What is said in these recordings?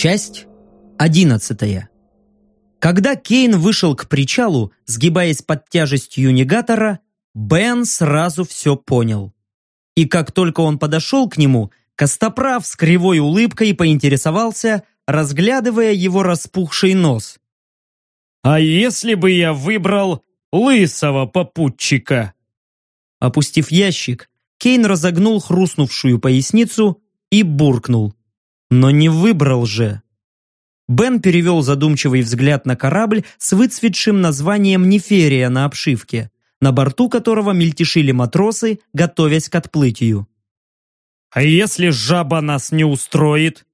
Часть одиннадцатая. Когда Кейн вышел к причалу, сгибаясь под тяжестью негатора, Бен сразу все понял. И как только он подошел к нему, Костоправ с кривой улыбкой поинтересовался, разглядывая его распухший нос. «А если бы я выбрал лысого попутчика?» Опустив ящик, Кейн разогнул хрустнувшую поясницу и буркнул. Но не выбрал же. Бен перевел задумчивый взгляд на корабль с выцветшим названием «Неферия» на обшивке, на борту которого мельтешили матросы, готовясь к отплытию. «А если жаба нас не устроит?»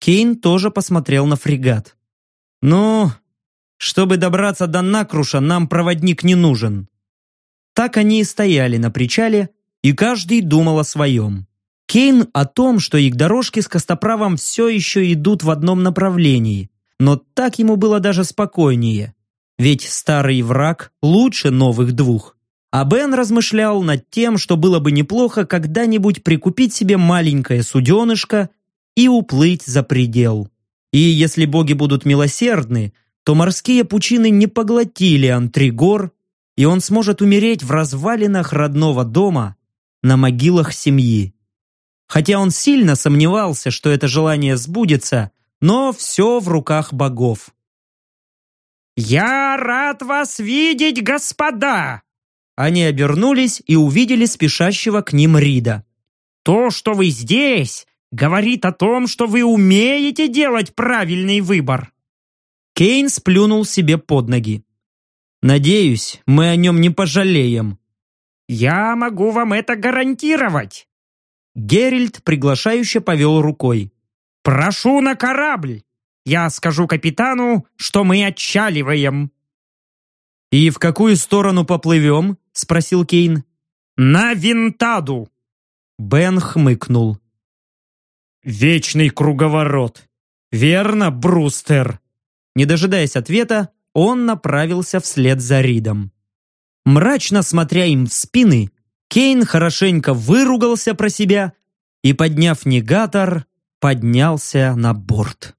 Кейн тоже посмотрел на фрегат. «Ну, чтобы добраться до Накруша, нам проводник не нужен». Так они и стояли на причале, и каждый думал о своем. Кейн о том, что их дорожки с Костоправом все еще идут в одном направлении, но так ему было даже спокойнее. Ведь старый враг лучше новых двух. А Бен размышлял над тем, что было бы неплохо когда-нибудь прикупить себе маленькое суденышко и уплыть за предел. И если боги будут милосердны, то морские пучины не поглотили Антригор, и он сможет умереть в развалинах родного дома на могилах семьи. Хотя он сильно сомневался, что это желание сбудется, но все в руках богов. «Я рад вас видеть, господа!» Они обернулись и увидели спешащего к ним Рида. «То, что вы здесь, говорит о том, что вы умеете делать правильный выбор». Кейн сплюнул себе под ноги. «Надеюсь, мы о нем не пожалеем». «Я могу вам это гарантировать. Геральт приглашающе повел рукой. «Прошу на корабль! Я скажу капитану, что мы отчаливаем!» «И в какую сторону поплывем?» — спросил Кейн. «На Винтаду!» Бен хмыкнул. «Вечный круговорот! Верно, Брустер?» Не дожидаясь ответа, он направился вслед за Ридом. Мрачно смотря им в спины, Кейн хорошенько выругался про себя и, подняв негатор, поднялся на борт.